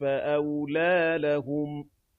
فَأَوْلَىٰ لَهُمْ